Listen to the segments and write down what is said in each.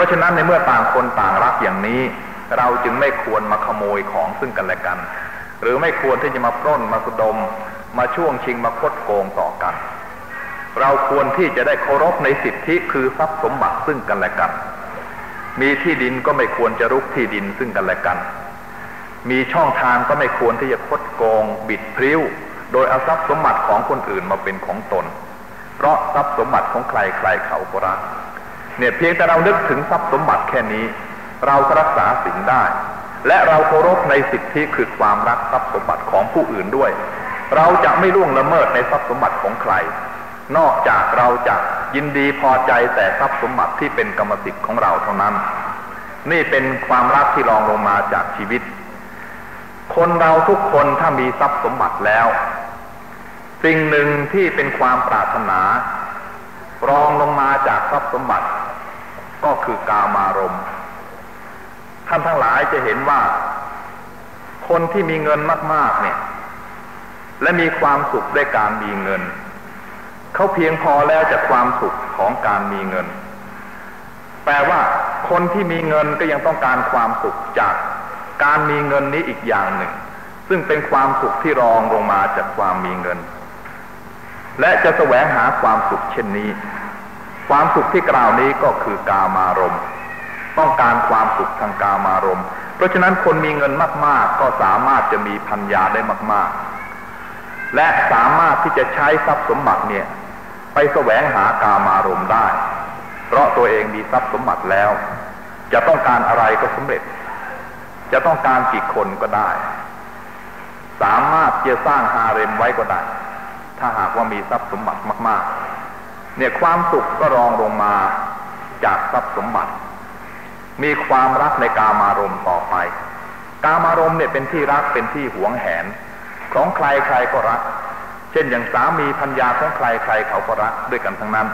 ราะฉะนั้นในเมื่อต่างคนต่างรักอย่างนี้ เราจึงไม่ควรมาขโมยของซึ่งกันและกัน หรือไม่ควรที่จะมาปล้นมาสุดม มาช่วงชิงมาคดโกงต่อกัน เราควรที่จะได้เคารพในสิทธิคือทรัพย์สมบัติซึ่งกันและกัน มีที่ดินก็ไม่ควรจะรุกที่ดินซึ่งกันและกัน มีช่องทางก็ไม่ควรที่จะคดโกง บิดพริ้ว โดยเอาทรัพย์สมบัติของคนอื่นมาเป็นของตน เพราะทรัพย์สมบัติของใครใครเขาก็รัก เนี่ยเพียงแต่เรานึกถึงทรัพย์สมบัติแค่นี้ เราก็รักษาสิ่งได้ และเราเคารพในสิทธิคือความรักทรัพย์สมบัติของผู้อื่นด้วย เราจะไม่ล่วงละเมิดในทรัพย์สมบัติของใคร นอกจากเราจะยินดีพอใจแต่ทรัพย์สมบัติที่เป็นกรรมสิทธิ์ของเราเท่านั้น นี่เป็นความรักที่รองลงมาจากชีวิต คนเราทุกคนถ้ามีทรัพย์สมบัติแล้ว สิ่งหนึ่งที่เป็นความปรารถนา รองลงมาจากทรัพย์สมบัติ ก็คือกามารมณ์ท่านทั้งหลายจะเห็นว่า คนที่มีเงินมาก ๆ เนี่ย และมีความสุขด้วยการมีเงิน เขาเพียงพอแล้วจากความสุขของการมีเงิน แปลว่า คนที่มีเงินก็ยังต้องการความสุขจากการมีเงินนี้อีกอย่างหนึ่ง ซึ่งเป็นความสุขที่รองลงมาจากความมีเงิน และจะแสวงหาความสุขเช่นนี้ ความสุขที่กล่าวนี้ก็คือกามารมณ์ ต้องการความสุขทางกามารมณ์ เพราะฉะนั้นคนมีเงินมาก ๆ ก็สามารถจะมีพัญญาได้มาก ๆ และสามารถที่จะใช้ทรัพย์สมบัติเนี่ย ไปแสวงหากามารมณ์ได้ เพราะตัวเองมีทรัพย์สมบัติแล้ว จะต้องการอะไรก็สำเร็จ จะต้องการกี่คนก็ได้ สามารถจะสร้างฮาเร็มไว้ก็ได้ ถ้าหากว่ามีทรัพย์สมบัติมาก ๆ เนี่ยความสุขก็รองลงมาจากทรัพย์สมบัติ มีความรักในกามารมณ์ต่อไป กามารมณ์เนี่ยเป็นที่รักเป็นที่หวงแหน ของใครใครก็รัก เช่นอย่างสามีพัญญาของใครใครเขาก็รักด้วยกันทั้งนั้น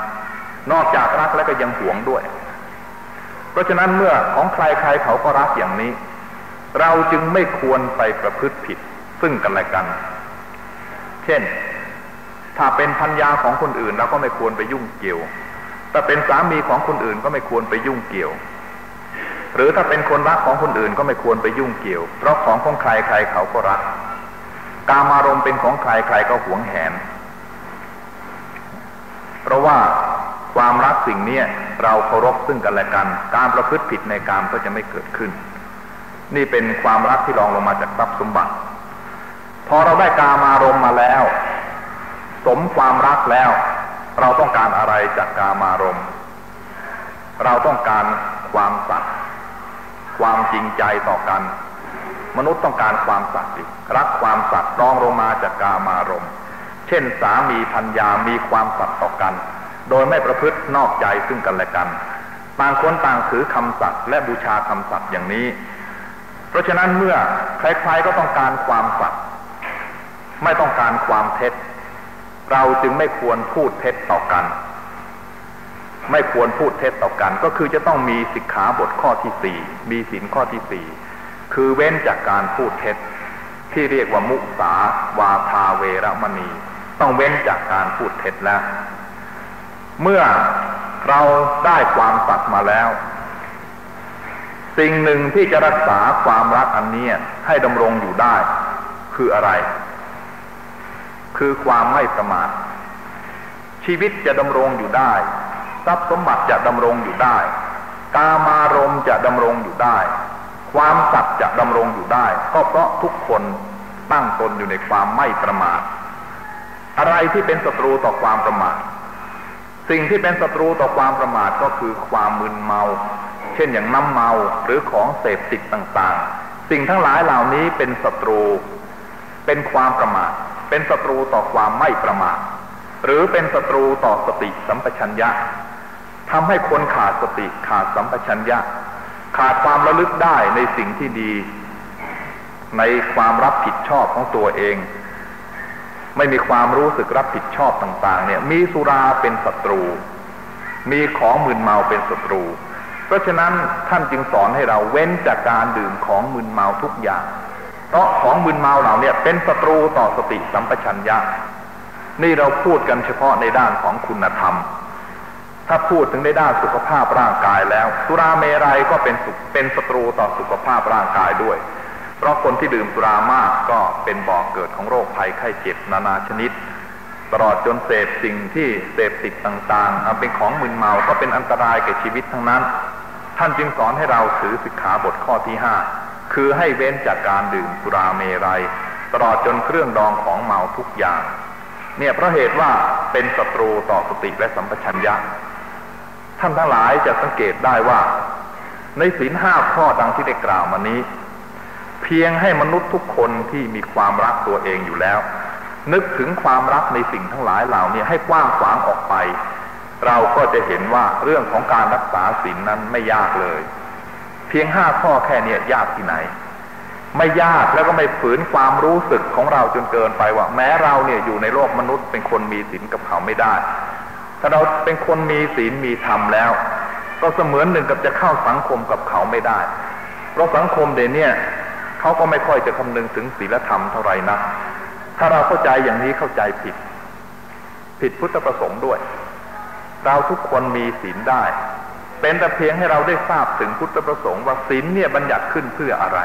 นอกจากรักแล้วก็ยังหวงด้วย เพราะฉะนั้นเมื่อของใครใครเขาก็รักอย่างนี้ เราจึงไม่ควรไปประพฤติผิดซึ่งกันและกัน เช่น ถ้าเป็นพัญญาของคนอื่นเราก็ไม่ควรไปยุ่งเกี่ยว ถ้าเป็นสามีของคนอื่นก็ไม่ควรไปยุ่งเกี่ยว หรือถ้าเป็นคนรักของคนอื่นก็ไม่ควรไปยุ่งเกี่ยว เพราะของของใครใครเขาก็รัก กามารมณ์เป็นของใครใครก็หวงแหน เพราะว่าความรักสิ่งนี้เราเคารพซึ่งกันและกัน การประพฤติผิดในกามก็จะไม่เกิดขึ้น นี่เป็นความรักที่รองลงมาจากทรัพย์สมบัติ พอเราได้กามารมณ์มาแล้ว สมความรักแล้ว เราต้องการอะไรจากกามารมณ์ เราต้องการความสัตย์ความจริงใจต่อกัน มนุษย์ต้องการความสัตย์รักความสัตย์รองลงมาจากกามารมณ์ เช่นสามีพัญญามีความสัตย์ต่อกัน โดยไม่ประพฤตินอกใจซึ่งกันและกันต่างคนต่างถือคำสัตย์และบูชาคำสัตย์อย่างนี้ เพราะฉะนั้นเมื่อใครๆก็ต้องการความสัตย์ไม่ต้องการความเท็จ เราจึงไม่ควรพูดเท็จต่อกัน ไม่ควรพูดเท็จต่อกัน ก็คือจะต้องมีสิกขาบทข้อที่สี่มีสินข้อที่สี่คือเว้นจากการพูดเท็จ ที่เรียกว่ามุสาวาทาเวรมณี ต้องเว้นจากการพูดเท็จแล้ว เมื่อเราได้ความสัตย์มาแล้ว สิ่งหนึ่งที่จะรักษาความรักอันนี้ให้ดำรงอยู่ได้ คืออะไร คือความไม่ประมาทชีวิตจะดำรงอยู่ได้ ทรัพย์สมบัติจะดำรงอยู่ได้ กามารมจะดำรงอยู่ได้ ความสัตย์จะดำรงอยู่ได้ ก็เพราะทุกคนตั้งตนอยู่ในความไม่ประมาท อะไรที่เป็นศัตรูต่อความประมาท สิ่งที่เป็นศัตรูต่อความประมาทก็คือความมึนเมา เช่นอย่างน้ำเมาหรือของเสพติดต่างๆ สิ่งทั้งหลายเหล่านี้เป็นศัตรู เป็นความประมาท เป็นศัตรูต่อความไม่ประมาทหรือเป็นศัตรูต่อสติสัมปชัญญะทำให้คนขาดสติขาดสัมปชัญญะ ขาดความระลึกได้ในสิ่งที่ดี ในความรับผิดชอบของตัวเอง ไม่มีความรู้สึกรับผิดชอบต่าง ๆ เนี่ย มีสุราเป็นศัตรู มีของมึนเมาเป็นศัตรู เพราะฉะนั้นท่านจึงสอนให้เราเว้นจากการดื่มของมึนเมาทุกอย่าง เพราะของมึนเมาเหล่านี้เป็นศัตรูต่อสติสัมปชัญญะ นี่เราพูดกันเฉพาะในด้านของคุณธรรม ถ้าพูดถึงในด้านสุขภาพร่างกายแล้ว สุราเมรัยก็เป็นเป็นศัตรูต่อสุขภาพร่างกายด้วย เพราะคนที่ดื่มสุรามากก็เป็นบ่อกเกิดของโรคภัยไข้เจ็บนานาชนิด ตลอดจนเสพสิ่งที่เสพติดต่างๆเป็นของมึนเมาก็เป็นอันตรายแก่ชีวิตทั้งนั้น ท่านจึงสอนให้เราถือสิกขาบทข้อที่ห้า คือให้เว้นจากการดื่มสุราเมรัย ตลอดจนเครื่องดองของเมาทุกอย่าง เนี่ยเพราะเหตุว่าเป็นศัตรูต่อสติและสัมปชัญญะ ท่านทั้งหลายจะสังเกตได้ว่า ในศีลห้าข้อดังที่ได้กล่าวมานี้ เพียงให้มนุษย์ทุกคนที่มีความรักตัวเองอยู่แล้ว นึกถึงความรักในสิ่งทั้งหลายเหล่านี้ให้กว้างขวางออกไป เราก็จะเห็นว่าเรื่องของการรักษาศีลนั้นไม่ยากเลย เพียงห้าข้อแค่นี้ยากที่ไหน ไม่ยากแล้วก็ไม่ฝืนความรู้สึกของเราจนเกินไปว่า แม้เราเนี่ยอยู่ในโลกมนุษย์เป็นคนมีศีลกับเขาไม่ได้ ถ้าเราเป็นคนมีศีลมีธรรมแล้ว ก็เสมือนหนึ่งกับจะเข้าสังคมกับเขาไม่ได้ เพราะสังคมเดี๋ยวนี้เขาก็ไม่ค่อยจะคำนึงถึงศีลธรรมเท่าไหร่นะถ้าเราเข้าใจอย่างนี้เข้าใจผิด ผิดพุทธประสงค์ด้วย เราทุกคนมีศีลได้ เป็นแต่เพียงให้เราได้ทราบถึงพุทธประสงค์ว่าศีลเนี่ยบัญญัติขึ้นเพื่ออะไร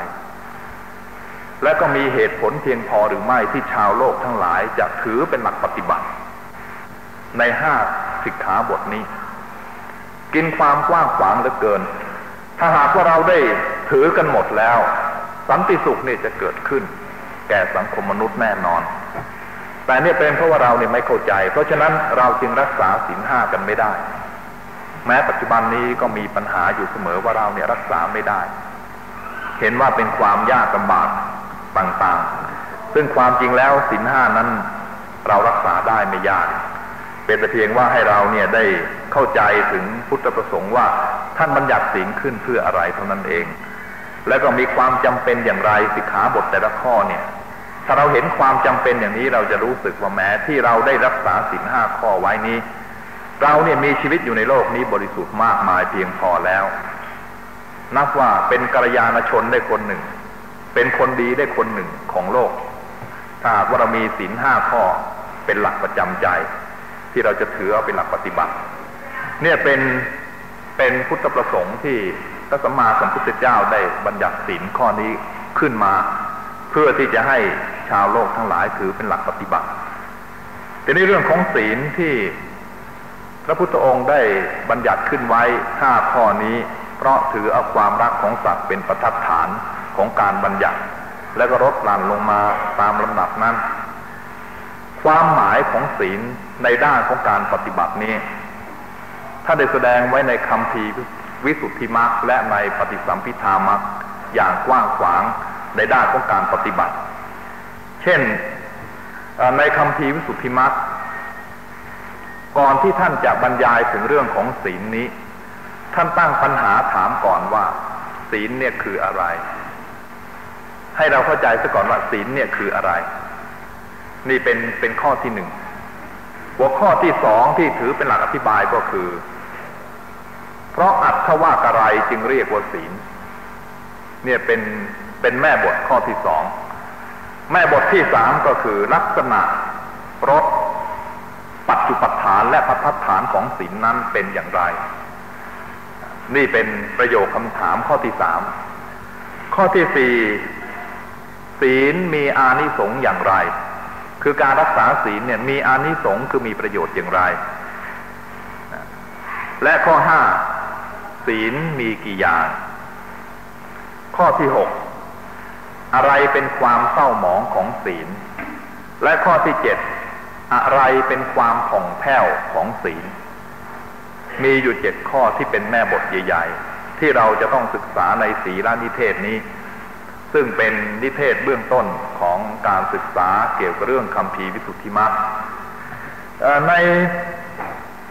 และก็มีเหตุผลเพียงพอหรือไม่ที่ชาวโลกทั้งหลายจะถือเป็นหลักปฏิบัติ ในห้าสิกขาบทนี้ กินความกว้างขวางเหลือเกิน ถ้าหากว่าเราได้ถือกันหมดแล้ว สันติสุขนี่จะเกิดขึ้น แก่สังคมมนุษย์แน่นอน แต่เนี่ยเป็นเพราะว่าเราเนี่ยไม่เข้าใจ เพราะฉะนั้นเราจึงรักษาศีลห้ากันไม่ได้ แม้ปัจจุบันนี้ก็มีปัญหาอยู่เสมอว่าเราเนี่ยรักษาไม่ได้ เห็นว่าเป็นความยากลำบากต่างๆ ซึ่งความจริงแล้วศีลห้านั้นเรารักษาได้ไม่ยาก เป็นแต่เพียงว่าให้เราเนี่ยได้เข้าใจถึงพุทธประสงค์ว่าท่านบัญญัติสิ่งขึ้นเพื่ออะไรเท่านั้นเอง แล้วก็มีความจำเป็นอย่างไรสิกขาบทแต่ละข้อเนี่ย ถ้าเราเห็นความจำเป็นอย่างนี้เราจะรู้สึกว่าแม้ที่เราได้รักษาสินห้าข้อไว้นี้ เราเนี่ยมีชีวิตอยู่ในโลกนี้บริสุทธิ์มากมายเพียงพอแล้ว นับว่าเป็นกัลยาณชนได้คนหนึ่ง เป็นคนดีได้คนหนึ่งของโลก ถ้าว่าเรามีสินห้าข้อเป็นหลักประจำใจ ที่เราจะถือเอาเป็นหลักปฏิบัติ เนี่ยเป็นเป็นพุทธประสงค์ที่พระสัมมาสัมพุทธเจ้าได้บัญญัติศีลข้อนี้ขึ้นมา เพื่อที่จะให้ชาวโลกทั้งหลายถือเป็นหลักปฏิบัติแต่ในเรื่องของศีลที่ พระพุทธองค์ได้บัญญัติขึ้นไว้ห้าข้อนี้ เพราะถือเอาความรักของสัตว์เป็นประทัดฐานของการบัญญัติ และก็ลดหลั่นลงมาตามลำดับนั้น ความหมายของศีลในด้านของการปฏิบัตินี้ถ้าได้แสดงไว้ในคำพีวิสุทธิมรรคและในปฏิสัมพิธามรรคอย่างกว้างขวางในด้านของการปฏิบัติ เช่นในคำพีวิสุทธิมรรค ก่อนที่ท่านจะบรรยายถึงเรื่องของศีลนี้ ท่านตั้งปัญหาถามก่อนว่า ศีลเนี่ยคืออะไร ให้เราเข้าใจซะก่อนว่าศีลเนี่ยคืออะไร นี่เป็นเป็นข้อที่หนึ่งหัวข้อที่สองที่ถือเป็นหลักอธิบายก็คือ เพราะอัตถว่ากะไรจึงเรียกว่าศีล เนี่ยเป็นเป็นแม่บทข้อที่สองแม่บทที่สามก็คือลักษณะรสปัจจุปัฏานและพัฒฐานของศีลนั้นเป็นอย่างไร นี่เป็นประโยคคำถามข้อที่สามข้อที่สี่ศีลมีอานิสงส์อย่างไร คือการรักษาศีลเนี่ยมีอานิสงส์คือมีประโยชน์อย่างไร และข้อห้าศีลมีกี่อย่าง ข้อที่หกอะไรเป็นความเศร้าหมองของศีล และข้อที่เจ็ด อะไรเป็นความผ่องแผ้วของศีล มีอยู่เจ็ดข้อที่เป็นแม่บทใหญ่ๆ ที่เราจะต้องศึกษาในศีลนิเทศนี้ ซึ่งเป็นนิเทศเบื้องต้นของการศึกษาเกี่ยวกับเรื่องคำพีวิสุทธิมรรคใน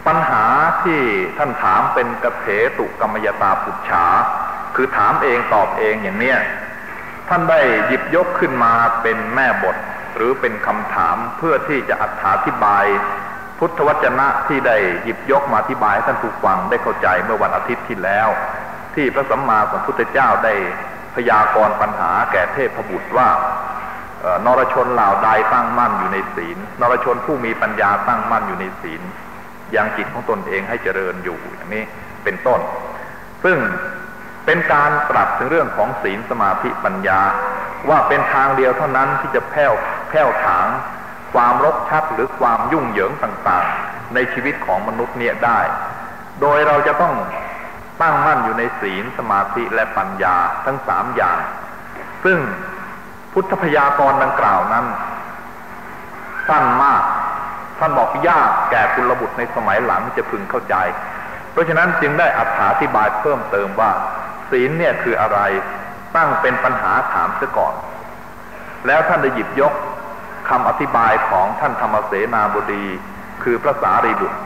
ปัญหาที่ท่านถามเป็นกระเถตุกรรมยตาปุจฉา คือถามเองตอบเองอย่างเนี้ยท่านได้หยิบยกขึ้นมาเป็นแม่บท หรือเป็นคำถามเพื่อที่จะอธิบาย พุทธวจนะที่ได้หยิบยกมาอธิบายให้ท่านผู้ฟังได้เข้าใจเมื่อวันอาทิตย์ที่แล้ว ที่พระสัมมาสัมพุทธเจ้าได้พยากรณ์ปัญหาแก่เทพบุตรว่านรชนเหล่าใดตั้งมั่นอยู่ในศีล นรชนผู้มีปัญญาตั้งมั่นอยู่ในศีลยังจิตของตนเองให้เจริญอยู่อย่างนี้เป็นต้น ซึ่ง เป็นการตรัสถึงเรื่องของศีลสมาธิปัญญา ว่าเป็นทางเดียวเท่านั้นที่จะแผ่วแผ่วถาง ความรกชัดหรือความยุ่งเหยิงต่างๆ ในชีวิตของมนุษย์เนี่ยได้ โดยเราจะต้องตั้งมั่นอยู่ในศีลสมาธิและปัญญาทั้งสามอย่าง ซึ่งพุทธพยากรดังกล่าวนั้น สั้นมาก ท่านบอกยากแก่คุณระบุตรในสมัยหลังจะพึงเข้าใจ เพราะฉะนั้นจึงได้อธิบายเพิ่มเติมว่า ศีลเนี่ยคืออะไร ตั้งเป็นปัญหาถามซะก่อน แล้วท่านได้หยิบยกคำอธิบายของท่านธรรมเสนาบดี คือพระสารีบุตร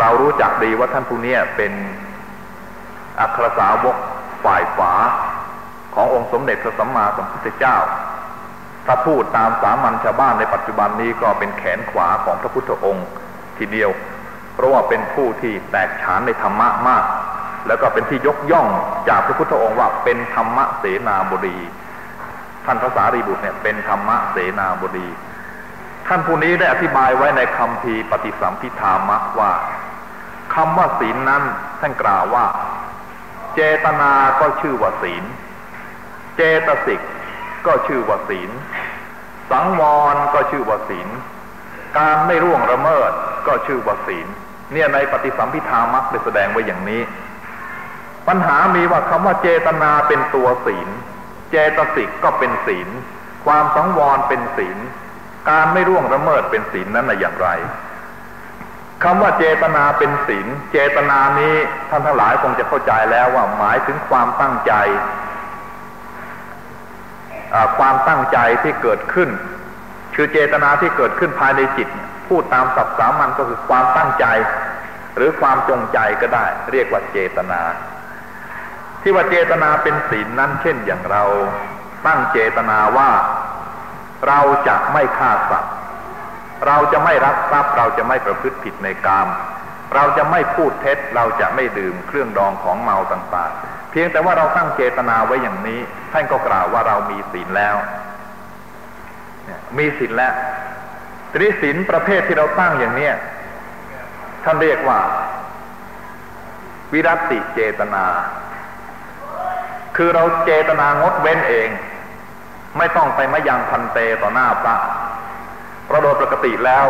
เรารู้จักดีว่าท่านผู้นี้เป็นอัครสาวกฝ่ายฝาขององค์สมเด็จพระสัมมาสัมพุทธเจ้า ถ้าพูดตามสามัญชาวบ้านในปัจจุบันนี้ก็เป็นแขนขวาของพระพุทธองค์ทีเดียว เพราะว่าเป็นผู้ที่แตกฉานในธรรมะมาก แล้วก็เป็นที่ยกย่องจากพระพุทธองค์ว่าเป็นธรรมะเสนาบดี ท่านพระสารีบุตรเนี่ยเป็นธรรมะเสนาบดี ท่านผู้นี้ได้อธิบายไว้ในคำพีปฏิสัมพิธามะว่าคำว่าศีลนั้นท่านกล่าวว่า เจตนาก็ชื่อว่าศีล เจตสิกก็ชื่อว่าศีล สังวรก็ชื่อว่าศีล การไม่ร่วงละเมิดก็ชื่อว่าศีล เนี่ยในปฏิสัมพิธามักได้แสดงไว้อย่างนี้ ปัญหามีว่าคำว่าเจตนาเป็นตัวศีล เจตสิกก็เป็นศีล ความสังวรเป็นศีล การไม่ร่วงละเมิดเป็นศีลนั้นอย่างไรคำว่าเจตนาเป็นศีล เจตนานี้ท่านทั้งหลายคงจะเข้าใจแล้วว่าหมายถึงความตั้งใจ ความตั้งใจที่เกิดขึ้น คือเจตนาที่เกิดขึ้นภายในจิต พูดตามศัพท์สามัญก็คือความตั้งใจ หรือความจงใจก็ได้ เรียกว่าเจตนา ที่ว่าเจตนาเป็นศีลนั้นเช่นอย่างเราตั้งเจตนาว่าเราจะไม่ฆ่าสัตว์ เราจะไม่รักทรัพย์ เราจะไม่ประพฤติผิดในกาม เราจะไม่พูดเท็จ เราจะไม่ดื่มเครื่องดองของเมาต่างๆ เพียงแต่ว่าเราตั้งเจตนาไว้อย่างนี้ ท่านก็กล่าวว่าเรามีศีลแล้ว มีศีลแล้วทีนี้ศีลประเภทที่เราตั้งอย่างเนี้ยท่านเรียกว่า วิรัติเจตนา คือเราเจตนางดเว้นเอง ไม่ต้องไปมายังพันเตต่อหน้าพระเพราะโดยปกติแล้ว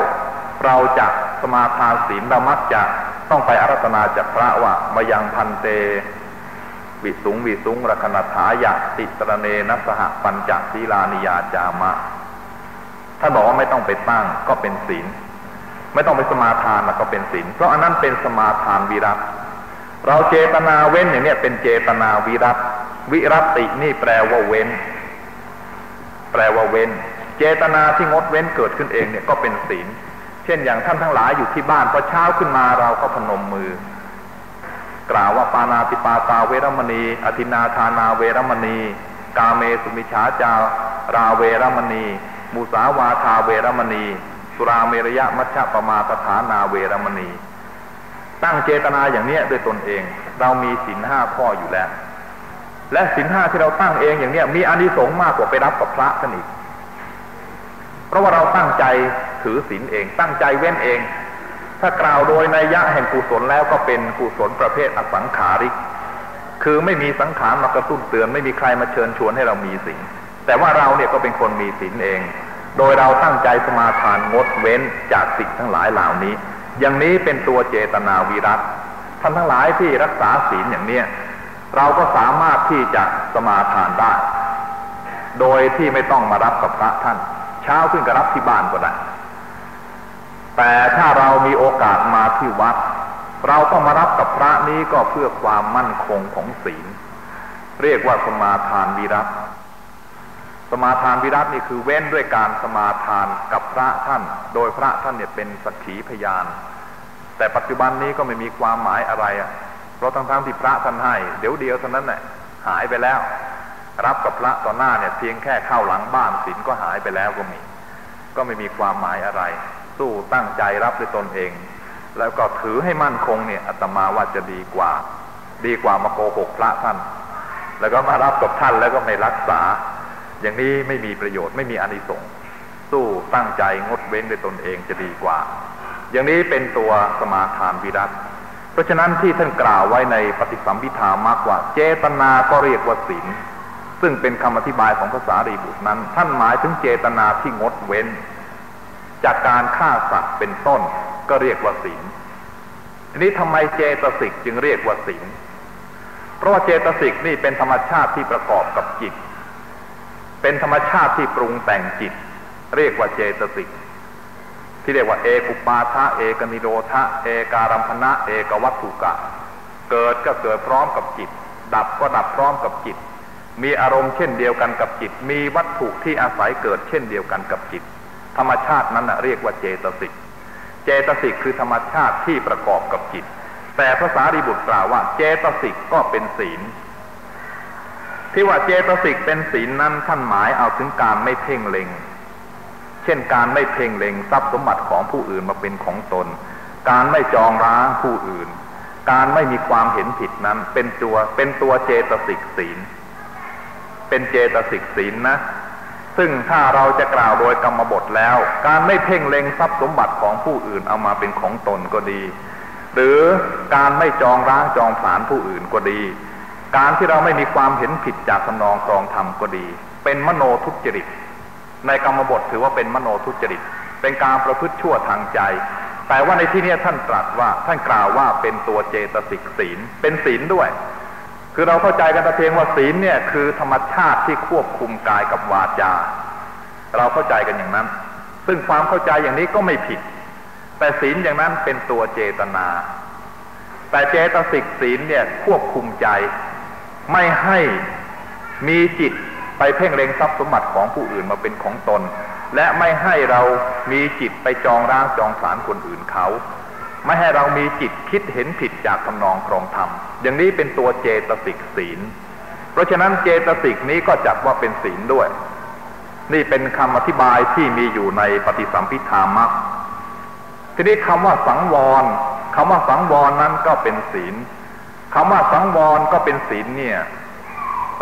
เราจะสมาทานศีลเรามักจะต้องไปอารัธนาจากพระว่ามายังพันเตวิสุงวิสุงรัคณถายะติตรเนนัสหปัญจศีลานิยาจามะท่านบอกว่าไม่ต้องไปตั้งก็เป็นศีล ไม่ต้องไปสมาทานก็เป็นศีลเพราะอันนั้นเป็นสมาทานวิรัตเราเจตนาเว้นอย่างนี้เป็นเจตนาวิรัต วิรัตินี่แปลว่าเว้น แปลว่าเว้น เจตนาที่งดเว้นเกิดขึ้นเองเนี่ยก็เป็นศีล เช่นอย่างท่านทั้งหลายอยู่ที่บ้านพอเช้าขึ้นมาเราก็พนมมือ กล่าวว่าปานาติปาตาเวรมณี อธินาทานาเวรมณี กาเมสุมิชาจาราเวรมณี มุสาวาทาเวรมณีสุราเมรยะมัชฌะปมาตฐานาเวรมณี ตั้งเจตนาอย่างเนี้ด้วยตนเอง เรามีสินห้าข้ออยู่แล้ว และสินห้าที่เราตั้งเองอย่างนี้มีอานิสงส์มากกว่าไปรับกับพระท่านอีกเพราะว่าเราตั้งใจถือศีลเอง ตั้งใจเว้นเอง ถ้ากล่าวโดยในยะแห่งกุศลแล้วก็เป็นกุศลประเภทอสังขาริก คือไม่มีสังขารมากระตุ้นเตือนไม่มีใครมาเชิญชวนให้เรามีสิ่งแต่ว่าเราเนี่ยก็เป็นคนมีศีลเอง โดยเราตั้งใจสมาทานงดเว้นจากสิ่งทั้งหลายเหล่านี้ อย่างนี้เป็นตัวเจตนาวิรัตท่านทั้งหลายที่รักษาศีลอย่างเนี้ย เราก็สามารถที่จะสมาทานได้ โดยที่ไม่ต้องมารับกับพระท่าน เช้าขึ้นก็รับที่บ้านก็ได้ แต่ถ้าเรามีโอกาสมาที่วัด เราต้องมารับกับพระนี้ก็เพื่อความมั่นคงของศีล เรียกว่าสมาทานวิรัตสมาทานวิรัตนี่คือเว้นด้วยการสมาทานกับพระท่าน โดยพระท่านเนี่ยเป็นสักขีพยาน แต่ปัจจุบันนี้ก็ไม่มีความหมายอะไรอะ เพราะทั้งๆที่พระท่านให้ เดี๋ยวเดียวเท่านั้นแหละหายไปแล้ว รับกับพระต่อหน้าเนี่ยเพียงแค่เข้าหลังบ้านศีลก็หายไปแล้วก็มี ก็ไม่มีความหมายอะไร สู้ตั้งใจรับด้วยตนเอง แล้วก็ถือให้มั่นคงเนี่ยอาตมาว่าจะดีกว่า ดีกว่ามาโกหกพระท่าน แล้วก็มารับกับท่านแล้วก็ไม่รักษา อย่างนี้ไม่มีประโยชน์ไม่มีอานิสงส์สู้ตั้งใจงดเว้นด้วยตนเองจะดีกว่า อย่างนี้เป็นตัวสมาทานวิรัต เพราะฉะนั้นที่ท่านกล่าวไว้ในปฏิสัมพิธามากกว่า เจตนาก็เรียกว่าศีลซึ่งเป็นคำอธิบายของภาษารีบุตรนั้น ท่านหมายถึงเจตนาที่งดเว้น จากการฆ่าสัตว์เป็นต้นก็เรียกว่าศีลทีนี้ทำไมเจตสิกจึงเรียกว่าศีลเพราะว่าเจตสิกนี่เป็นธรรมชาติที่ประกอบกับจิต เป็นธรรมชาติที่ปรุงแต่งจิต เรียกว่าเจตสิก ที่เรียกว่าเอกุปาทะเอกนิโรธะเอการัมพนะเอกวัตถุกะ เกิดก็เกิดพร้อมกับจิต ดับก็ดับพร้อมกับจิต มีอารมณ์เช่นเดียวกันกับจิต มีวัตถุที่อาศัยเกิดเช่นเดียวกันกับจิต ธรรมชาตินั้นเรียกว่าเจตสิก เจตสิกคือธรรมชาติที่ประกอบกับจิต แต่ภาษาริบุตรกล่าวว่าเจตสิกก็เป็นศีลที่ว่าเจตสิกเป็นศีลนั้นท่านหมายเอาถึงการไม่เพ่งเล็ง เช่นการไม่เพ่งเล็งทรัพย์สมบัติของผู้อื่นมาเป็นของตน การไม่จองร้างผู้อื่น การไม่มีความเห็นผิดนั้น เป็นตัวเป็นตัวเจตสิกศีล เป็นเจตสิกศีลนะซึ่งถ้าเราจะกล่าวโดยกรรมบทแล้ว การไม่เพ่งเล็งทรัพย์สมบัติของผู้อื่นเอามาเป็นของตนก็ดี หรือการไม่จองร้างจองผลานผู้อื่นก็ดี การที่เราไม่มีความเห็นผิดจากทำนองครองธรรมก็ดี เป็นมโนทุจริต ในกรรมบทถือว่าเป็นมโนทุจริต เป็นการประพฤติชั่วทางใจ แต่ว่าในที่นี้ท่านตรัสว่าท่านกล่าวว่าเป็นตัวเจตสิกศีล เป็นศีลด้วย คือเราเข้าใจกันแต่เพียงว่าศีลเนี่ยคือธรรมชาติที่ควบคุมกายกับวาจา เราเข้าใจกันอย่างนั้น ซึ่งความเข้าใจอย่างนี้ก็ไม่ผิด แต่ศีลอย่างนั้นเป็นตัวเจตนา แต่เจตสิกศีลเนี่ยควบคุมใจ ไม่ให้มีจิต เพ่งเล็งทรัพย์สมบัติของผู้อื่นมาเป็นของตน และไม่ให้เรามีจิตไปจองร่างจองสารคนอื่นเขา ไม่ให้เรามีจิตคิดเห็นผิดจากทำนองครองธรรม อย่างนี้เป็นตัวเจตสิกศีล เพราะฉะนั้นเจตสิกนี้ก็จัดว่าเป็นศีลด้วย นี่เป็นคำอธิบายที่มีอยู่ในปฏิสัมพิธามักทีนี้คำว่าสังวรคำว่าสังวรนั้นก็เป็นศีลคำว่าสังวรก็เป็นศีลเนี่ย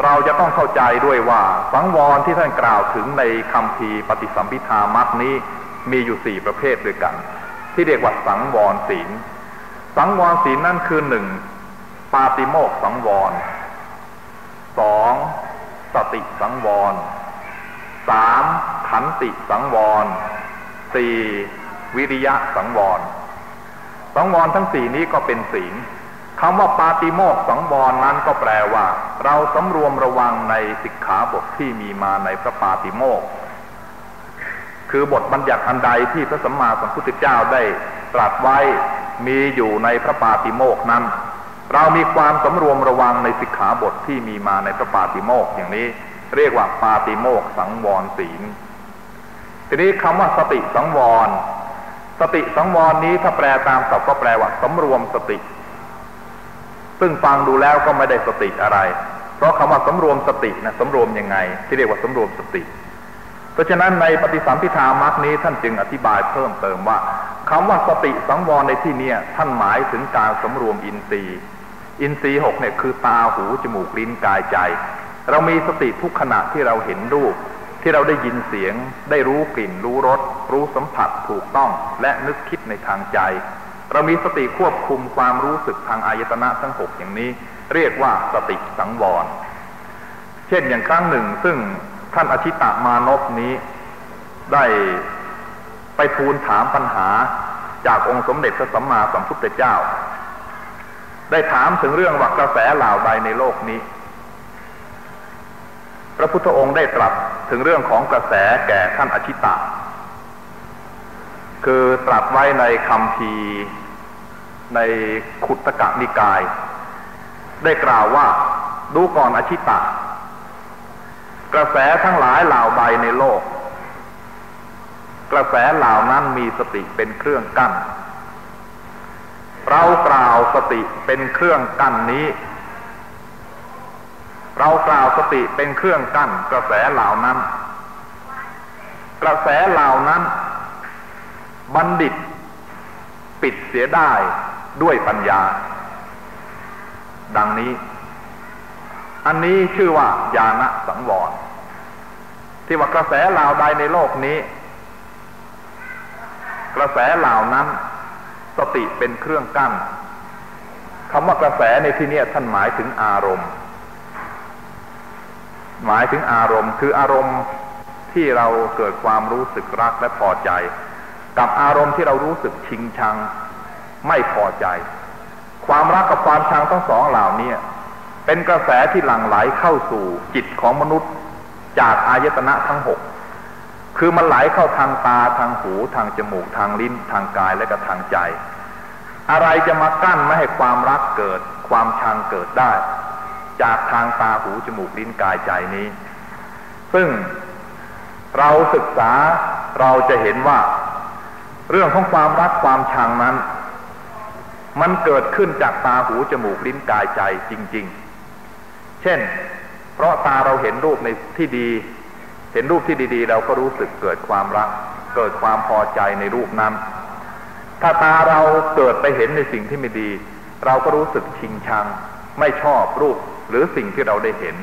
เราจะต้องเข้าใจด้วยว่าสังวรที่ท่านกล่าวถึงในคำพีปฏิสัมพิธามัตนี้มีอยู่สี่ประเภทด้วยกัน ที่เรียกว่าสังวรศีล สังวรศีลนั่นคือหนึ่งปาติโมกสังวรสองสติสังวรสามขันติสังวรสี่วิริยะสังวรสังวรทั้งสี่นี้ก็เป็นศีล คำว่าปาติโมกสังวรนั้นก็แปลว่า เราสำรวมระวังในสิกขาบทที่มีมาในพระปาติโมกคือบทบัญญัติอันใดที่พระสัมมาสัมพุทธเจ้าได้ตรัสไว้มีอยู่ในพระปาติโมกนั้น เรามีความสำรวมระวังในสิกขาบทที่มีมาในพระปาติโมกอย่างนี้ เรียกว่าปาติโมกสังวรศีล ทีนี้คำว่าสติสังวร สติสังวรนี้ถ้าแปลตามศัพท์ก็แปลว่าสำรวมสติ ซึ่งฟังดูแล้วก็ไม่ได้สติอะไร เพราะคำว่าสำรวมสตินะสำรวมยังไง ที่เรียกว่าสำรวมสติ เพราะฉะนั้นในปฏิสัมพิธามักนี้ท่านจึงอธิบายเพิ่มเติมว่าคำว่าสติสังวรในที่นี้ท่านหมายถึงการสำรวมอินทรีย์ อินทรีย์หกเนี่ยคือตาหูจมูกลิ้นกายใจ เรามีสติทุกขณะที่เราเห็นรูปที่เราได้ยินเสียง ได้รู้กลิ่น รู้รส รู้สัมผัสถูกต้อง และนึกคิดในทางใจ เรามีสติควบคุมความรู้สึกทางอายตนะทั้งหกอย่างนี้ เรียกว่าสติสังวร เช่นอย่างครั้งหนึ่ง ซึ่งท่านอชิตามานพนี้ได้ไปทูลถามปัญหาจากองค์สมเด็จพระสัมมาสัมพุทธเจ้า ได้ถามถึงเรื่องว่ากระแสเหล่าใดในโลกนี้ พระพุทธองค์ได้ตรัสถึงเรื่องของกระแสแก่ท่านอชิตาคือตรัสไว้ในคำพี ในขุตกะนิกาย ได้กล่าวว่าดูก่อนอชิตะ กระแสทั้งหลายเหล่าใดในโลก กระแสเหล่านั้นมีสติเป็นเครื่องกั้น เรากล่าวสติเป็นเครื่องกั้นนี้ เรากล่าวสติเป็นเครื่องกั้น กระแสเหล่านั้น กระแสเหล่านั้น บัณฑิต ปิดเสียได้ ด้วยปัญญา ดังนี้ อันนี้ชื่อว่าญาณสังวร ที่ว่ากระแสเหล่าใดในโลกนี้ กระแสเหล่านั้น สติเป็นเครื่องกั้นคำว่ากระแสในที่นี้ท่านหมายถึงอารมณ์ หมายถึงอารมณ์คืออารมณ์ที่เราเกิดความรู้สึกรักและพอใจ กับอารมณ์ที่เรารู้สึกชิงชัง ไม่พอใจ ความรักกับความชังทั้งสองเหล่านี้เป็นกระแสที่หลั่งไหลเข้าสู่จิตของมนุษย์จากอายตนะทั้งหกคือมันไหลเข้าทางตาทางหูทางจมูกทางลิ้นทางกายและก็ทางใจ อะไรจะมากั้นไม่ให้ความรักเกิด ความชังเกิดได้ จากทางตาหูจมูกลิ้นกายใจนี้ ซึ่งเราศึกษาเราจะเห็นว่า เรื่องของความรักความชังนั้น มันเกิดขึ้นจากตาหูจมูกลิ้นกายใจจริง ๆ เช่น เพราะตาเราเห็นรูปในที่ดี เห็นรูปที่ดี ๆ เราก็รู้สึกเกิดความรัก เกิดความพอใจในรูปนั้น ถ้าตาเราเกิดไปเห็นในสิ่งที่ไม่ดี เราก็รู้สึกชิงชัง ไม่ชอบรูปหรือสิ่งที่เราได้เห็น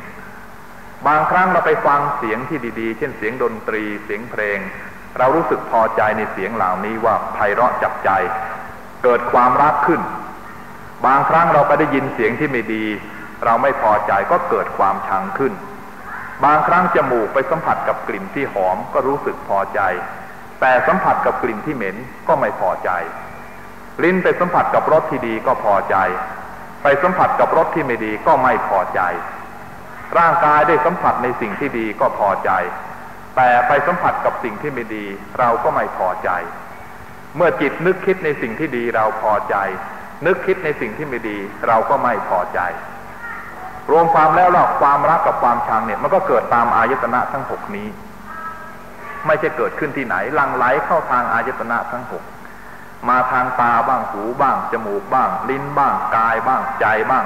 บางครั้งเราไปฟังเสียงที่ดี ๆ เช่นเสียงดนตรีเสียงเพลง เรารู้สึกพอใจในเสียงเหล่านี้ว่าไพเราะจับใจ เกิดความรักขึ้น บางครั้งเราไปได้ยินเสียงที่ไม่ดี เราไม่พอใจก็เกิดความชังขึ้น บางครั้งจมูกไปสัมผัสกับกลิ่นที่หอมก็รู้สึกพอใจ แต่สัมผัสกับกลิ่นที่เหม็นก็ไม่พอใจ ลิ้นไปสัมผัสกับรสที่ดีก็พอใจ ไปสัมผัสกับรสที่ไม่ดีก็ไม่พอใจ ร่างกายได้สัมผัสในสิ่งที่ดีก็พอใจ แต่ไปสัมผัสกับสิ่งที่ไม่ดี เราก็ไม่พอใจ เมื่อจิตนึกคิดในสิ่งที่ดีเราพอใจ นึกคิดในสิ่งที่ไม่ดี เราก็ไม่พอใจ รวมความแล้วเราความรักกับความชังเนี่ย มันก็เกิดตามอายตนะทั้งหกนี้ ไม่ใช่เกิดขึ้นที่ไหนลังไหลเข้าทางอายตนะทั้งหกมาทางตาบ้างหูบ้าง จมูกบ้าง ลิ้นบ้าง กายบ้างใจบ้าง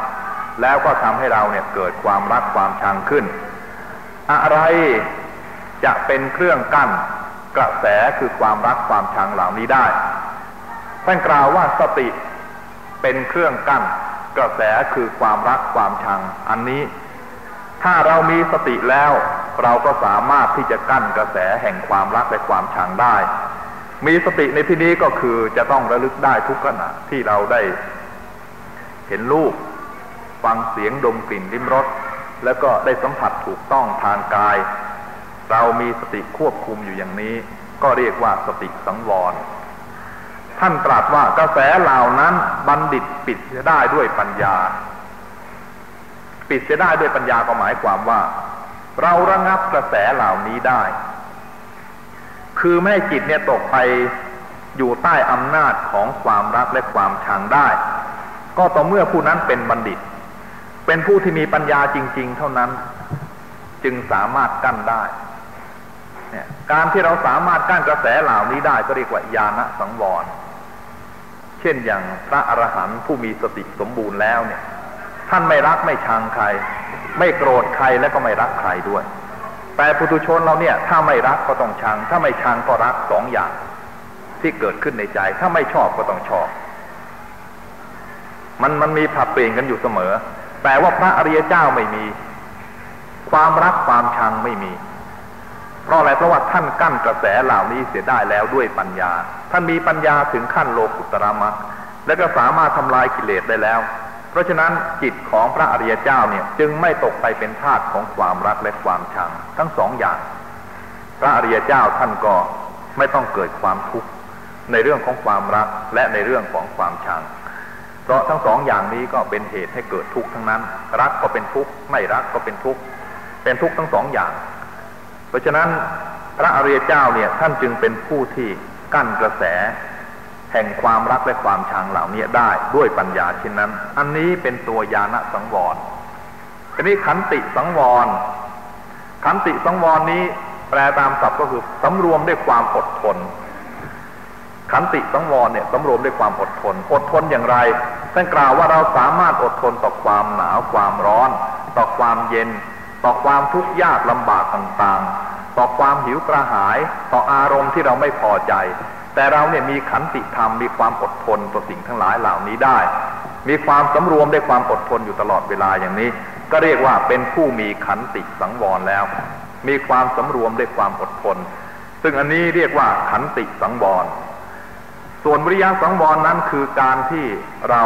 แล้วก็ทำให้เราเนี่ยเกิดความรักความชังขึ้น อะไรจะเป็นเครื่องกั้น กระแสคือความรักความชังเหล่านี้ได้ ท่านกล่าวว่าสติเป็นเครื่องกั้น กระแสคือความรักความชังอันนี้ ถ้าเรามีสติแล้ว เราก็สามารถที่จะกั้นกระแสแห่งความรักและความชังได้ มีสติในที่นี้ก็คือจะต้องระลึกได้ทุกขณะที่เราได้ เห็นรูปฟังเสียงดมกลิ่นลิ้มรสแล้วก็ได้สัมผัสถูกต้องทางกาย เรามีสติควบคุมอยู่อย่างนี้ ก็เรียกว่าสติสังวร ท่านตรัสว่ากระแสเหล่านั้นบัณฑิตปิดเสียได้ด้วยปัญญา ปิดเสียได้ด้วยปัญญาก็หมายความว่า เราระงับกระแสเหล่านี้ได้ คือแม่จิตเนี่ยตกไปอยู่ใต้อำนาจของความรักและความชังได้ ก็ต่อเมื่อผู้นั้นเป็นบัณฑิต เป็นผู้ที่มีปัญญาจริง ๆ เท่านั้น จึงสามารถกั้นได้ การที่เราสามารถกั้นกระแสเหล่านี้ได้ก็เรียกว่าญาณสังวร เช่นอย่างพระอรหันต์ผู้มีสติสมบูรณ์แล้วเนี่ย ท่านไม่รักไม่ชังใคร ไม่โกรธใครและก็ไม่รักใครด้วย แต่ปุถุชนเราเนี่ย ถ้าไม่รักก็ต้องชัง ถ้าไม่ชังก็รักสองอย่าง ที่เกิดขึ้นในใจ ถ้าไม่ชอบก็ต้องชอบ มันมันมีผัดเปลี่ยนกันอยู่เสมอ แต่ว่าพระอริยเจ้าไม่มี ความรักความชังไม่มี เพราะอะไรเพราะว่าท่านกั้นกระแสเหล่านี้เสียได้แล้วด้วยปัญญา ท่านมีปัญญาถึงขั้นโลกุตระมรรคและก็สามารถทำลายกิเลสได้แล้ว เพราะฉะนั้นจิตของพระอริยเจ้าเนี่ยจึงไม่ตกไปเป็นทาสของความรักและความชัง ทั้งสองอย่าง พระอริยเจ้าท่านก็ไม่ต้องเกิดความทุกข์ในเรื่องของความรักและในเรื่องของความชัง เพราะทั้งสองอย่างนี้ก็เป็นเหตุให้เกิดทุกข์ทั้งนั้น รักก็เป็นทุกข์ไม่รักก็เป็นทุกข์เป็นทุกข์ทั้งสองอย่าง เพราะฉะนั้นพระอริยเจ้าเนี่ยท่านจึงเป็นผู้ที่กั้นกระแส แห่งความรักและความชังเหล่านี้ได้ด้วยปัญญาเช่นนั้น อันนี้เป็นตัวยาณสังวรทีนี้ขันติสังวร ขันติสังวรนี้แปลตามศัพท์ก็คือสำรวมด้วยความอดทน ขันติสังวรเนี่ยสำรวมด้วยความอดทน อดทนอย่างไรท่านกล่าวว่าเราสามารถอดทนต่อความหนาวความร้อน ต่อความเย็น ต่อความทุกข์ยากลำบากต่างๆ ต่อความหิวกระหาย ต่ออารมณ์ที่เราไม่พอใจ แต่เราเนี่ยมีขันติธรรมมีความอดทนต่อสิ่งทั้งหลายเหล่านี้ได้ มีความสำรวมได้ความอดทนอยู่ตลอดเวลาอย่างนี้ ก็เรียกว่าเป็นผู้มีขันติสังวรแล้ว มีความสำรวมได้ความอดทน ซึ่งอันนี้เรียกว่าขันติสังวรส่วนวิริยะสังวรนั้นคือการที่เรา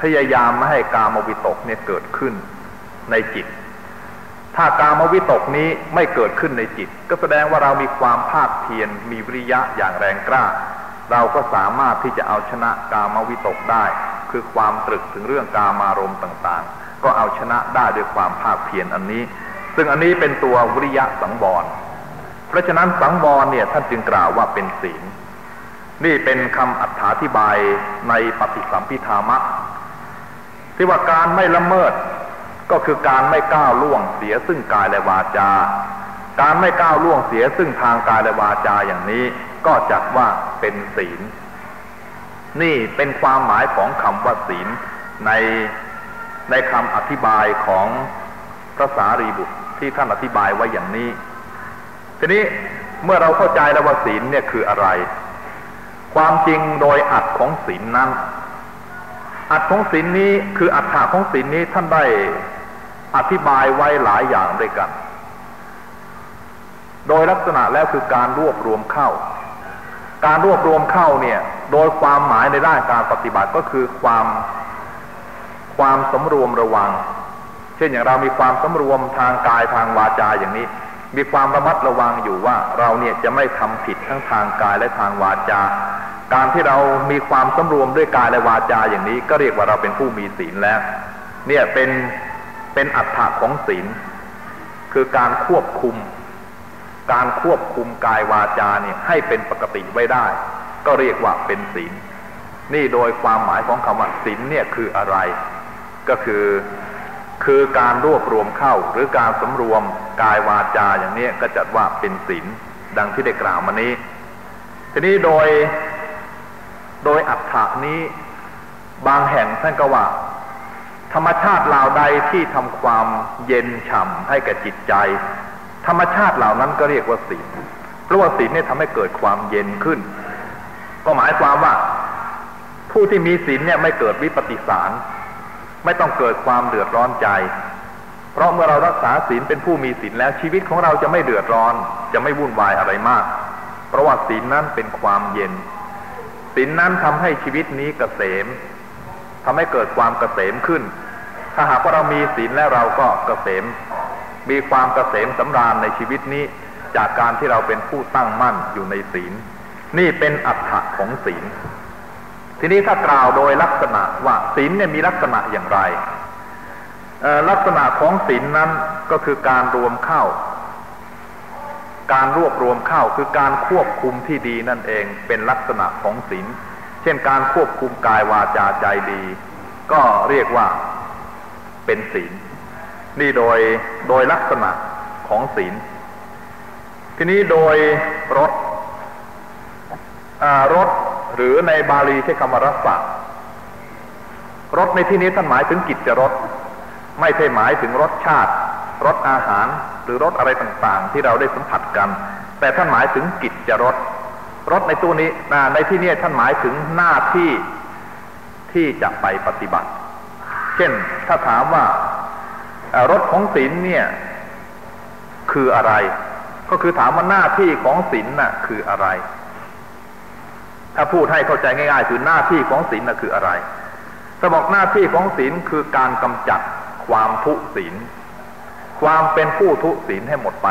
พยายามไม่ให้กามวิตกเนี่ยเกิดขึ้นในจิต ถ้ากามวิตกนี้ไม่เกิดขึ้นในจิต ก็แสดงว่าเรามีความภาคเพียรมีวิริยะอย่างแรงกล้า เราก็สามารถที่จะเอาชนะกามวิตกได้ คือความตรึกถึงเรื่องกามารมณ์ต่างๆ ก็เอาชนะได้ด้วยความภาคเพียรอันนี้ ซึ่งอันนี้เป็นตัววิริยะสังวรเพราะฉะนั้นสังวรเนี่ยท่านจึงกล่าวว่าเป็นศีลนี่เป็นคำอธิบายในปฏิสัมพิธามะที่ว่าการไม่ละเมิด ก็คือการไม่ก้าวล่วงเสียซึ่งกายและวาจา การไม่ก้าวล่วงเสียซึ่งทางกายและวาจาอย่างนี้ก็จัดว่าเป็นศีล นี่เป็นความหมายของคำว่าศีลในในคำอธิบายของพระสารีบุตรที่ท่านอธิบายไว้อย่างนี้ ทีนี้เมื่อเราเข้าใจแล้วว่าศีลเนี่ยคืออะไร ความจริงโดยอัดของศีลนั้นอัดของศีลนี้คืออัฏฐาของศีลนี้ท่านได้ อธิบายไว้หลายอย่างด้วยกัน โดยลักษณะแล้วคือการรวบรวมเข้า การรวบรวมเข้าเนี่ย โดยความหมายในด้านการปฏิบัติก็คือความความสำรวมระวัง เช่นอย่างเรามีความสำรวมทางกายทางวาจาอย่างนี้ มีความระมัดระวังอยู่ว่าเราเนี่ยจะไม่ทำผิดทั้งทางกายและทางวาจา การที่เรามีความสำรวมด้วยกายและวาจาอย่างนี้ ก็เรียกว่าเราเป็นผู้มีศีลแล้ว เนี่ยเป็น เป็นอัตถะของศีลคือการควบคุม การควบคุมกายวาจาเนี่ยให้เป็นปกติไว้ได้ ก็เรียกว่าเป็นศีลนี่โดยความหมายของคำว่าศีลเนี่ยคืออะไร ก็คือคือการรวบรวมเข้าหรือการสำรวมกายวาจาอย่างนี้ก็จัดว่าเป็นศีลดังที่ได้กล่าวมานี้ ทีนี้โดยโดยอัฏฐานี้บางแห่งท่านก็ว่า ธรรมชาติเหล่าใดที่ทำความเย็นฉ่ำให้แก่จิตใจ ธรรมชาติเหล่านั้นก็เรียกว่าศีลเพราะว่าศีลเนี่ยทำให้เกิดความเย็นขึ้น ก็หมายความว่า ผู้ที่มีศีลเนี่ยไม่เกิดวิปฏิสารไม่ต้องเกิดความเดือดร้อนใจ เพราะเมื่อเรารักษาศีลเป็นผู้มีศีลแล้วชีวิตของเราจะไม่เดือดร้อน จะไม่วุ่นวายอะไรมาก เพราะว่าศีลนั้นเป็นความเย็นศีลนั้นทำให้ชีวิตนี้กเกษมทำให้เกิดความกเกษมขึ้น ถ้าหากว่าเรามีศีลแล้วเราก็เกษม มีความเกษมสำราญในชีวิตนี้ จากการที่เราเป็นผู้ตั้งมั่นอยู่ในศีล นี่เป็นอัตถะของศีล ทีนี้ถ้ากล่าวโดยลักษณะว่าศีลเนี่ยมีลักษณะอย่างไร ลักษณะของศีลนนั้นก็คือการรวมเข้า การรวบรวมเข้าคือการควบคุมที่ดีนั่นเองเป็นลักษณะของศีล เช่นการควบคุมกายวาจาใจดี ก็เรียกว่า เป็นศีล นี่โดยโดยลักษณะของศีล ทีนี้โดยรถรถหรือในบาลีใช้คำว่ารสะรถในที่นี้ท่านหมายถึงกิจรสไม่ใช่หมายถึงรสชาติรสอาหารหรือรสอะไรต่างๆ ที่เราได้สัมผัสกัน แต่ท่านหมายถึงกิจจรสรสในตัวนี้ในที่นี้ท่านหมายถึงหน้าที่ที่จะไปปฏิบัติ เช่นถ้าถามว่ารถของศีลเนี่ยคืออะไร ก็คือถามว่าหน้าที่ของศีลน่ะคืออะไร ถ้าพูดให้เข้าใจง่ายๆ คือหน้าที่ของศีลน่ะคืออะไรถ้าบอกหน้าที่ของศีลคือการกำจัดความทุศีลความเป็นผู้ทุศีลให้หมดไป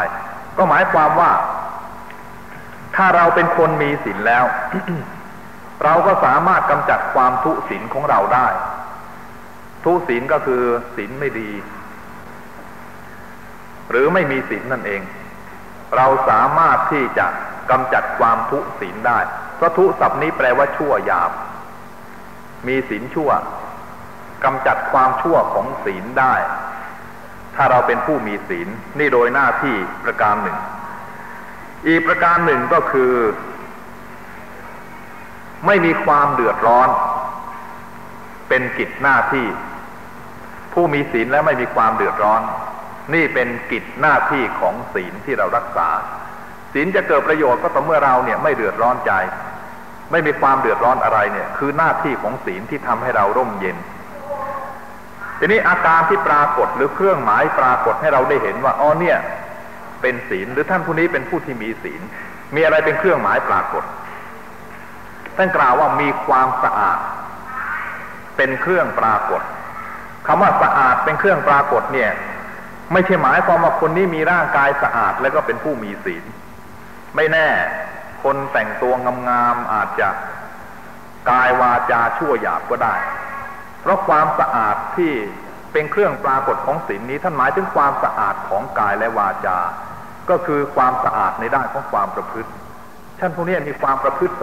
ก็หมายความว่า ถ้าเราเป็นคนมีศีลแล้ว เราก็สามารถกำจัดความทุศีลของเราได้ ทุศีลก็คือศีลไม่ดี หรือไม่มีศีลนั่นเอง เราสามารถที่จะกำจัดความทุศีลได้เพราะทุศัพท์นี้แปลว่าชั่วหยาบ มีศีลชั่วกำจัดความชั่วของศีลได้ ถ้าเราเป็นผู้มีศีลนี่โดยหน้าที่ประการหนึ่ง อีกประการหนึ่งก็คือ ไม่มีความเดือดร้อน เป็นกิจหน้าที่ ผู้มีศีลและไม่มีความเดือดร้อน นี่เป็นกิจหน้าที่ของศีลที่เรารักษา ศีลจะเกิดประโยชน์ก็ต่อเมื่อเราเนี่ยไม่เดือดร้อนใจ ไม่มีความเดือดร้อนอะไรเนี่ย คือหน้าที่ของศีลที่ทำให้เราร่มเย็น ทีนี้อาการที่ปรากฏหรือเครื่องหมายปรากฏให้เราได้เห็นว่าอ๋อเนี่ย เป็นศีลหรือท่านผู้นี้เป็นผู้ที่มีศีล มีอะไรเป็นเครื่องหมายปรากฏท่านกล่าวว่ามีความสะอาด เป็นเครื่องปรากฏ คำว่าสะอาดเป็นเครื่องปรากฏเนี่ย ไม่ใช่หมายความว่าคนนี้มีร่างกายสะอาดแล้วก็เป็นผู้มีศีล ไม่แน่ คนแต่งตัวงามๆอาจจะกายวาจาชั่วหยาบก็ได้ เพราะความสะอาดที่เป็นเครื่องปรากฏของศีลนี้ท่านหมายถึงความสะอาดของกายและวาจา ก็คือความสะอาดในด้านของความประพฤติท่านพวกนี้มีความประพฤติ